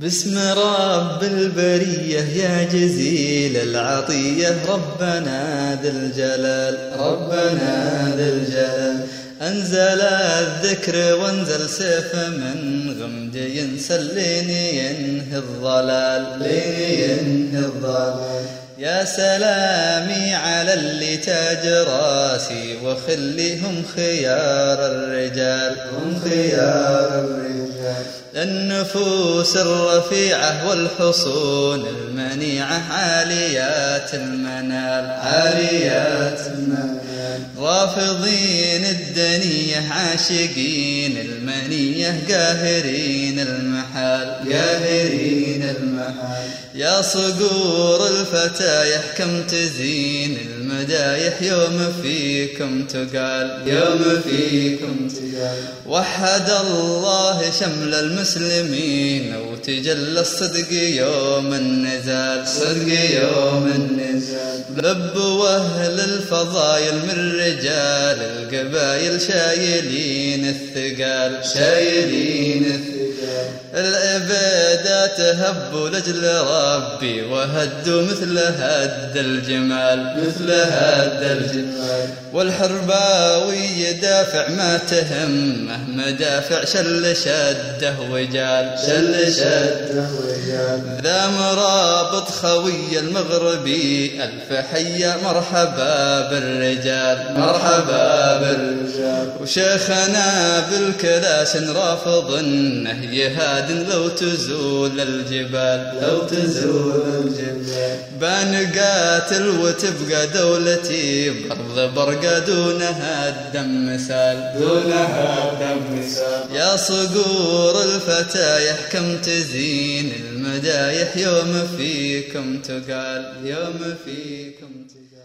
باسم رب البرية يا جزيل العطية ربنا ذا الجلال ربنا ذا الجلال. أنزل الذكر وانزل سيف من غمد ينسى لين ينهي الضلال. لين ينهي الضلال. يا سلامي على اللي تاج راسي وخليهم خيار الرجال. هم خيار الرجال. النفوس الرفيعة والحصون المنيعة عاليات المنال عاليات المنال. رافضين الدنية عاشقين المنية قاهرين المحال قاهرين المحال. يا صقور الفتايح كم تزين المدايح يوم فيكم تقال. يوم فيكم تقال. وحد الله شمل المسلمين وتجلى الصدق يوم النزال. صدق يوم النزال. لبوا أهل الفضايل من رجال القبايل شايلين الثقال. شايلين الثقال. العبادات هبوا لجل ربي وهدوا مثل هد الجمال مثل هد الجمال. والحرباوي يدافع ما تهمه مدافع شل شده وجال. شل شده وجال. ذا مرابط خوي المغربي ألف حيا مرحبا بالرجال مرحبا بالرجال. وشيخنا بالكلاس رافض النهي هاد لو تزول الجبال لو تزول الجبال. بنقاتل وتبقى دولتي برض برقة دونها الدم مثال دونها الدم مثال يا صقور الفتايح كم تزين المدايح يوم فيكم تقال يوم فيكم تقال.